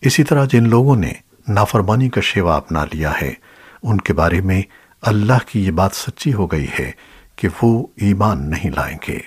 اسی طرح جن لوگوں نے نافرمانی کا شیوا اپنا لیا ہے، ان کے بارے میں اللہ کی یہ بات سچی ہو گئی ہے کہ وہ ایمان نہیں لائیں گے۔